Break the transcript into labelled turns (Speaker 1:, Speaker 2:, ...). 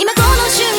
Speaker 1: 今この瞬